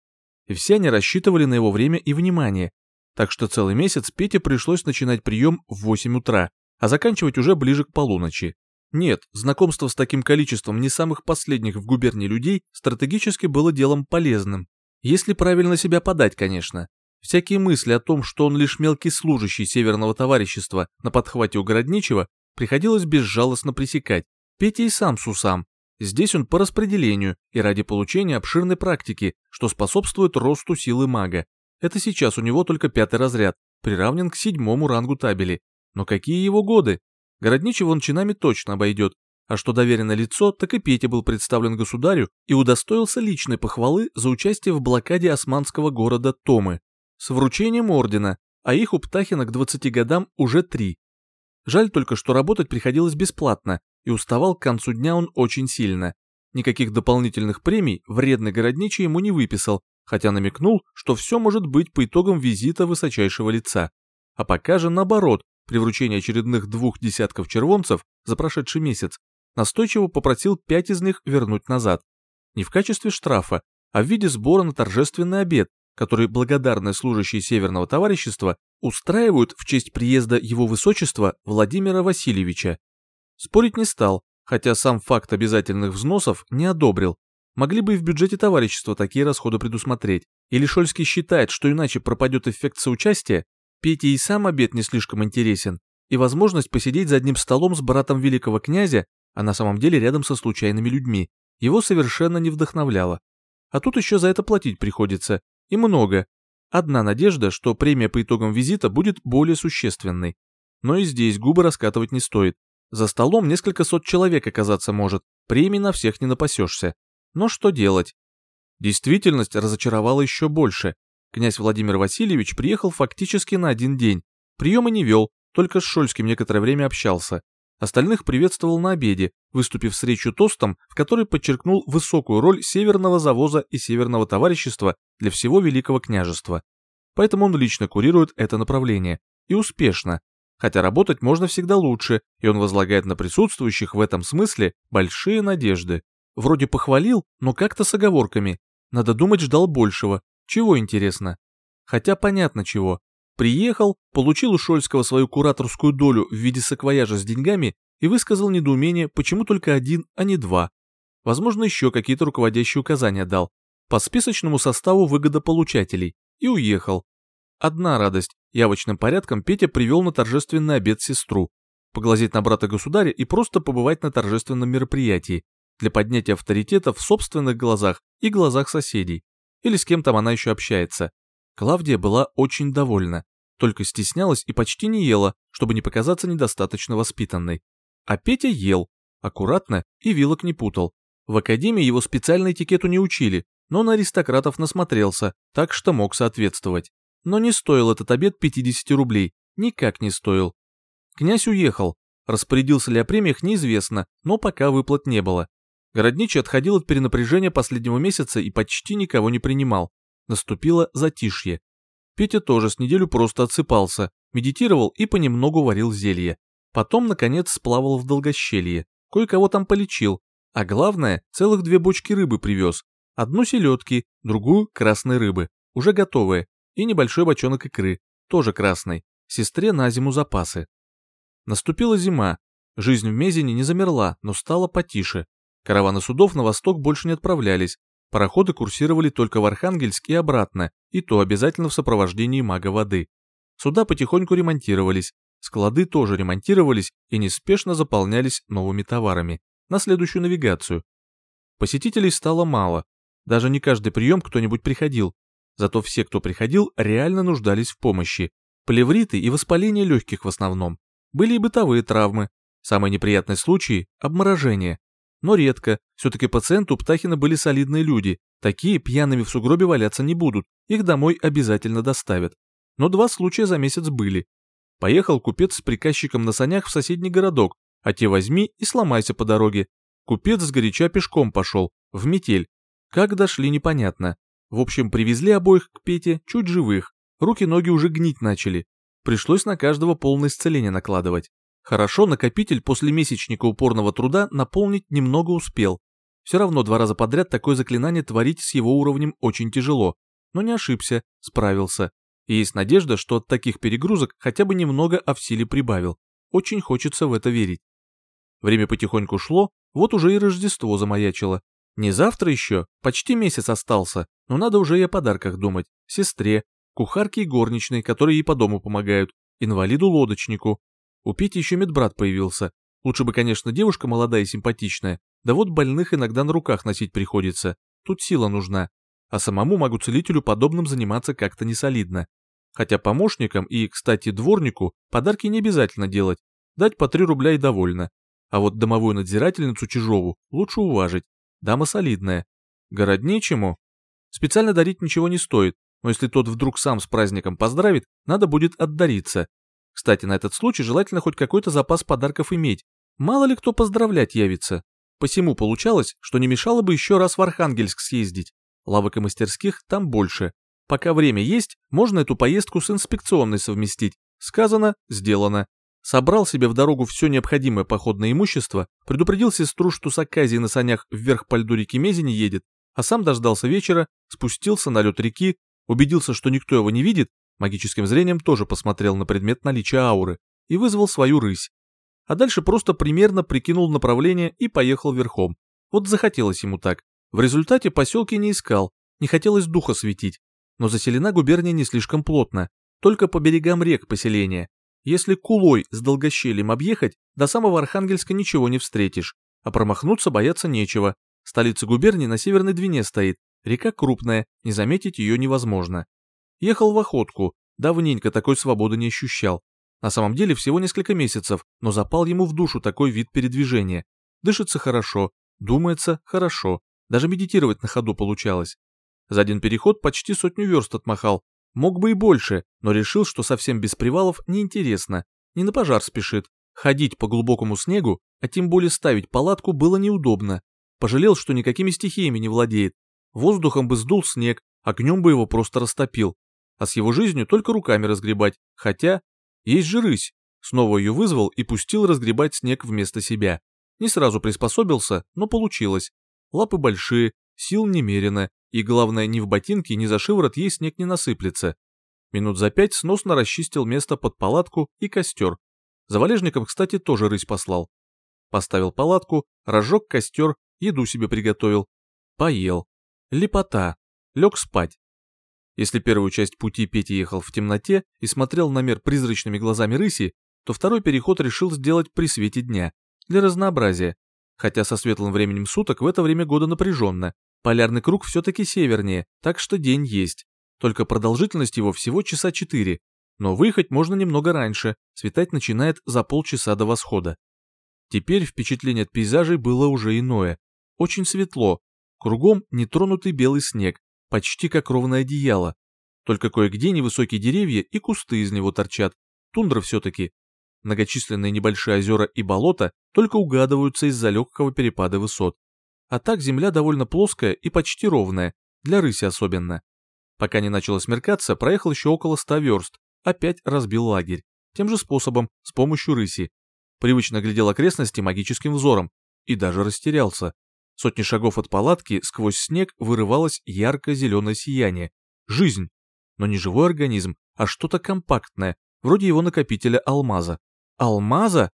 И все они рассчитывали на его время и внимание. Так что целый месяц Пете пришлось начинать прием в 8 утра, а заканчивать уже ближе к полуночи. Нет, знакомство с таким количеством не самых последних в губернии людей стратегически было делом полезным. Если правильно себя подать, конечно. Всякие мысли о том, что он лишь мелкий служащий Северного товарищества на подхвате у Городничего, приходилось безжалостно пресекать. Петя и сам с усам. Здесь он по распределению и ради получения обширной практики, что способствует росту силы мага. Это сейчас у него только пятый разряд, приравнен к седьмому рангу табели. Но какие его годы? Городничего он чинами точно обойдет, а что доверенное лицо, так и Петя был представлен государю и удостоился личной похвалы за участие в блокаде османского города Томы. С вручением ордена, а их у Птахина к 20 годам уже три. Жаль только, что работать приходилось бесплатно, и уставал к концу дня он очень сильно. Никаких дополнительных премий вредный городничий ему не выписал, хотя намекнул, что все может быть по итогам визита высочайшего лица. А пока же наоборот, при вручении очередных двух десятков червонцев за прошедший месяц, настойчиво попросил пять из них вернуть назад. Не в качестве штрафа, а в виде сбора на торжественный обед, который благодарные служащие Северного товарищества устраивают в честь приезда его высочества Владимира Васильевича. Спорить не стал, хотя сам факт обязательных взносов не одобрил. Могли бы и в бюджете товарищества такие расходы предусмотреть. Или Шольский считает, что иначе пропадет эффект соучастия, Пете и сам обед не слишком интересен, и возможность посидеть за одним столом с братом великого князя, а на самом деле рядом со случайными людьми, его совершенно не вдохновляло. А тут еще за это платить приходится, и много. Одна надежда, что премия по итогам визита будет более существенной. Но и здесь губы раскатывать не стоит. За столом несколько сот человек оказаться может, премии на всех не напасешься. Но что делать? Действительность разочаровала еще больше. Князь Владимир Васильевич приехал фактически на один день. Приема не вел, только с Шольским некоторое время общался. Остальных приветствовал на обеде, выступив с речью тостом, в которой подчеркнул высокую роль Северного завоза и Северного товарищества для всего Великого княжества. Поэтому он лично курирует это направление. И успешно. Хотя работать можно всегда лучше, и он возлагает на присутствующих в этом смысле большие надежды. Вроде похвалил, но как-то с оговорками. Надо думать, ждал большего, чего интересно? Хотя понятно чего. Приехал, получил у Шольского свою кураторскую долю в виде саквояжа с деньгами и высказал недоумение, почему только один, а не два. Возможно, еще какие-то руководящие указания дал. По списочному составу выгодополучателей. И уехал. Одна радость. Явочным порядком Петя привел на торжественный обед сестру. поглазеть на брата государя и просто побывать на торжественном мероприятии для поднятия авторитета в собственных глазах и глазах соседей. Или с кем там она еще общается. Клавдия была очень довольна, только стеснялась и почти не ела, чтобы не показаться недостаточно воспитанной. А Петя ел, аккуратно и вилок не путал. В академии его специально этикету не учили, но на аристократов насмотрелся, так что мог соответствовать. Но не стоил этот обед 50 рублей, никак не стоил. Князь уехал, распорядился ли о премиях неизвестно, но пока выплат не было. Городничий отходил от перенапряжения последнего месяца и почти никого не принимал. Наступило затишье. Петя тоже с неделю просто отсыпался, медитировал и понемногу варил зелье. Потом, наконец, сплавал в долгощелье, кое-кого там полечил, а главное, целых две бочки рыбы привез. Одну селедки, другую красной рыбы, уже готовые, и небольшой бочонок икры, тоже красной, сестре на зиму запасы. Наступила зима, жизнь в Мезине не замерла, но стала потише. Караваны судов на восток больше не отправлялись, пароходы курсировали только в Архангельск и обратно, и то обязательно в сопровождении мага воды. Суда потихоньку ремонтировались, склады тоже ремонтировались и неспешно заполнялись новыми товарами на следующую навигацию. Посетителей стало мало, даже не каждый прием кто-нибудь приходил, зато все, кто приходил, реально нуждались в помощи. Плевриты и воспаление легких в основном. Были и бытовые травмы. Самый неприятный случай – обморожение. Но редко, все-таки пациенты у Птахина были солидные люди, такие пьяными в сугробе валяться не будут, их домой обязательно доставят. Но два случая за месяц были. Поехал купец с приказчиком на санях в соседний городок, а те возьми и сломайся по дороге. Купец сгоряча пешком пошел, в метель. Как дошли, непонятно. В общем, привезли обоих к Пете чуть живых, руки-ноги уже гнить начали. Пришлось на каждого полное исцеление накладывать. Хорошо, накопитель после месячника упорного труда наполнить немного успел. Все равно два раза подряд такое заклинание творить с его уровнем очень тяжело. Но не ошибся, справился. И есть надежда, что от таких перегрузок хотя бы немного а в силе прибавил. Очень хочется в это верить. Время потихоньку шло, вот уже и Рождество замаячило. Не завтра еще, почти месяц остался, но надо уже и о подарках думать. Сестре, кухарке и горничной, которые ей по дому помогают, инвалиду-лодочнику. У Пети еще медбрат появился. Лучше бы, конечно, девушка молодая и симпатичная, да вот больных иногда на руках носить приходится. Тут сила нужна. А самому магу-целителю подобным заниматься как-то не солидно. Хотя помощникам и, кстати, дворнику подарки не обязательно делать. Дать по 3 рубля и довольно. А вот домовую надзирательницу Чижову лучше уважить. Дама солидная. Городничему? Специально дарить ничего не стоит, но если тот вдруг сам с праздником поздравит, надо будет отдариться. Кстати, на этот случай желательно хоть какой-то запас подарков иметь. Мало ли кто поздравлять явится. Посему получалось, что не мешало бы еще раз в Архангельск съездить. Лавок и мастерских там больше. Пока время есть, можно эту поездку с инспекционной совместить. Сказано, сделано. Собрал себе в дорогу все необходимое походное имущество, предупредил сестру, что с Аказией на санях вверх по льду реки Мезени едет, а сам дождался вечера, спустился на лед реки, убедился, что никто его не видит, магическим зрением тоже посмотрел на предмет наличия ауры и вызвал свою рысь. А дальше просто примерно прикинул направление и поехал верхом. Вот захотелось ему так. В результате поселки не искал, не хотелось духа светить. Но заселена губерния не слишком плотно, только по берегам рек поселения, если кулой с долгощелем объехать, до самого Архангельска ничего не встретишь, а промахнуться бояться нечего. Столица губернии на Северной Двине стоит, река крупная, не заметить ее невозможно. Ехал в охотку, давненько такой свободы не ощущал. На самом деле всего несколько месяцев, но запал ему в душу такой вид передвижения. Дышится хорошо, думается хорошо, даже медитировать на ходу получалось. За один переход почти сотню верст отмахал, Мог бы и больше, но решил, что совсем без привалов неинтересно, не на пожар спешит. Ходить по глубокому снегу, а тем более ставить палатку было неудобно. Пожалел, что никакими стихиями не владеет. Воздухом бы сдул снег, огнем бы его просто растопил. А с его жизнью только руками разгребать, хотя... Есть же рысь. Снова ее вызвал и пустил разгребать снег вместо себя. Не сразу приспособился, но получилось. Лапы большие, сил немерено, и главное, ни в ботинке, ни за шиворот ей снег не насыплется. Минут за пять сносно расчистил место под палатку и костер. За валежником, кстати, тоже рысь послал. Поставил палатку, разжег костер, еду себе приготовил. Поел. Лепота. Лег спать. Если первую часть пути Петя ехал в темноте и смотрел на мир призрачными глазами рыси, то второй переход решил сделать при свете дня, для разнообразия. Хотя со светлым временем суток в это время года напряженно. Полярный круг все-таки севернее, так что день есть. Только продолжительность его всего часа четыре. Но выехать можно немного раньше, светать начинает за полчаса до восхода. Теперь впечатление от пейзажей было уже иное. Очень светло. Кругом нетронутый белый снег, почти как ровное одеяло. Только кое-где невысокие деревья и кусты из него торчат. Тундра все-таки. Многочисленные небольшие озера и болота только угадываются из-за легкого перепада высот. А так земля довольно плоская и почти ровная, для рыси особенно. Пока не начало смеркаться, проехал еще около ста верст, опять разбил лагерь. Тем же способом, с помощью рыси. Привычно глядел окрестности магическим взором и даже растерялся. Сотни шагов от палатки сквозь снег вырывалось ярко-зеленое сияние. Жизнь. Но не живой организм, а что-то компактное, вроде его накопителя алмаза. Алмаза?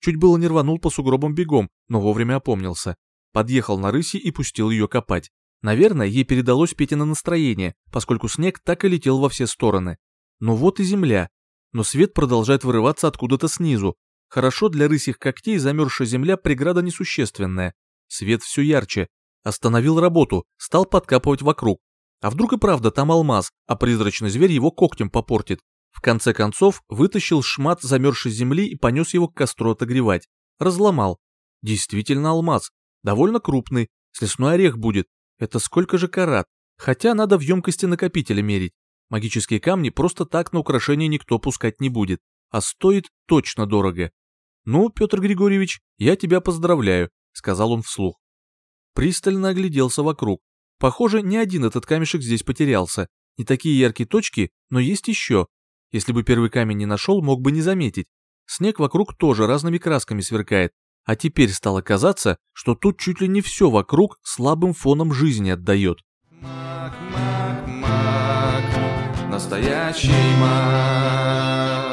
Чуть было не рванул по сугробам бегом, но вовремя опомнился. Подъехал на рыси и пустил ее копать. Наверное, ей передалось Петина настроение, поскольку снег так и летел во все стороны. Но вот и земля. Но свет продолжает вырываться откуда-то снизу. Хорошо для рысих когтей замерзшая земля преграда несущественная. Свет все ярче. Остановил работу, стал подкапывать вокруг. А вдруг и правда там алмаз, а призрачный зверь его когтем попортит. В конце концов, вытащил шмат замерзшей земли и понес его к костру отогревать. Разломал. Действительно алмаз. Довольно крупный. С лесной орех будет. Это сколько же карат? Хотя надо в емкости накопителя мерить. Магические камни просто так на украшение никто пускать не будет. А стоит точно дорого. Ну, Петр Григорьевич, я тебя поздравляю сказал он вслух. Пристально огляделся вокруг. Похоже, не один этот камешек здесь потерялся. Не такие яркие точки, но есть еще. Если бы первый камень не нашел, мог бы не заметить. Снег вокруг тоже разными красками сверкает. А теперь стало казаться, что тут чуть ли не все вокруг слабым фоном жизни отдает.
Маг, маг, маг, настоящий маг.